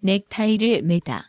넥타이를 매다.